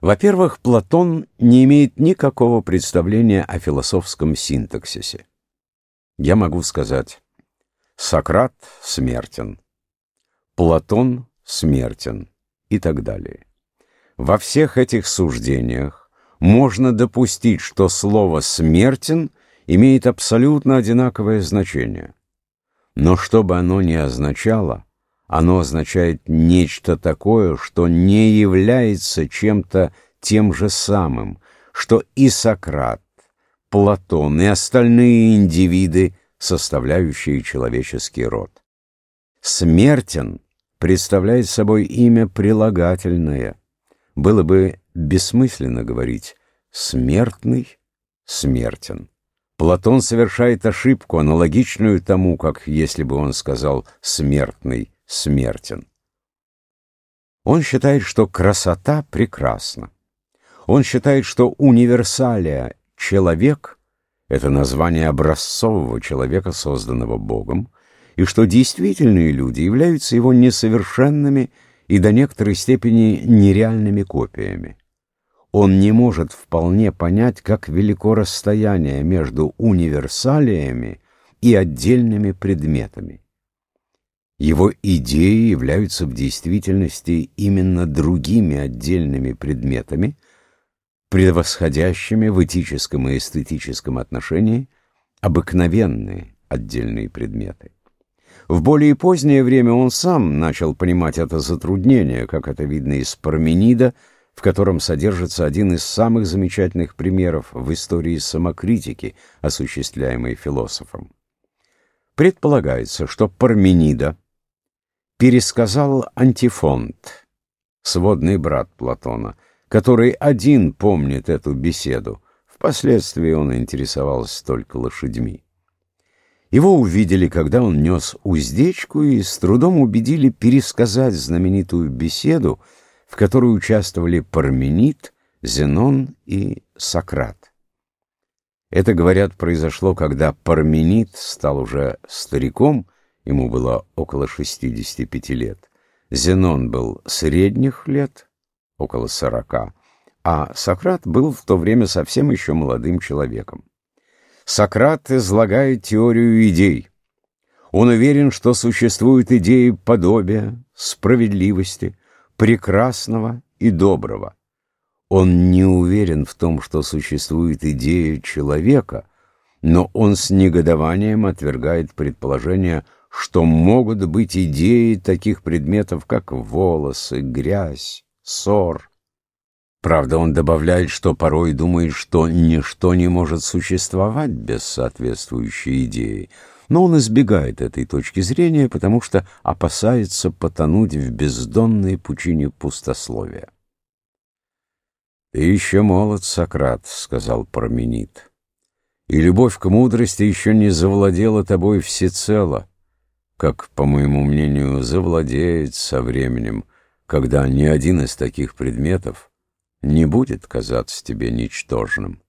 Во-первых, Платон не имеет никакого представления о философском синтаксисе. Я могу сказать, Сократ смертен, Платон смертен и так далее. Во всех этих суждениях можно допустить, что слово «смертен» имеет абсолютно одинаковое значение. Но что бы оно ни означало, оно означает нечто такое, что не является чем-то тем же самым, что и Сократ, Платон и остальные индивиды, составляющие человеческий род. Смертен представляет собой имя прилагательное. Было бы бессмысленно говорить «смертный», «смертен». Платон совершает ошибку, аналогичную тому, как если бы он сказал «смертный», смертен. Он считает, что красота прекрасна. Он считает, что универсалия «человек» — это название образцового человека, созданного Богом, и что действительные люди являются его несовершенными и до некоторой степени нереальными копиями. Он не может вполне понять, как велико расстояние между универсалиями и отдельными предметами. Его идеи являются в действительности именно другими отдельными предметами, превосходящими в этическом и эстетическом отношении обыкновенные отдельные предметы. В более позднее время он сам начал понимать это затруднение, как это видно из Парменида, в котором содержится один из самых замечательных примеров в истории самокритики, осуществляемой философом. Предполагается, что Парменида пересказал антифонт, сводный брат Платона, который один помнит эту беседу. Впоследствии он интересовался только лошадьми. Его увидели, когда он нес уздечку, и с трудом убедили пересказать знаменитую беседу, в которой участвовали Парменид, Зенон и Сократ. Это, говорят, произошло, когда Парменид стал уже стариком ему было около 65 лет. Зенон был средних лет, около 40, а Сократ был в то время совсем еще молодым человеком. Сократ излагает теорию идей. Он уверен, что существуют идеи подобия, справедливости, прекрасного и доброго. Он не уверен в том, что существует идея человека, но он с негодованием отвергает предположение что могут быть идеи таких предметов, как волосы, грязь, ссор. Правда, он добавляет, что порой думает, что ничто не может существовать без соответствующей идеи, но он избегает этой точки зрения, потому что опасается потонуть в бездонной пучине пустословия. «Ты еще молод, Сократ», — сказал Парменид, — «и любовь к мудрости еще не завладела тобой всецело» как, по моему мнению, завладеет со временем, когда ни один из таких предметов не будет казаться тебе ничтожным.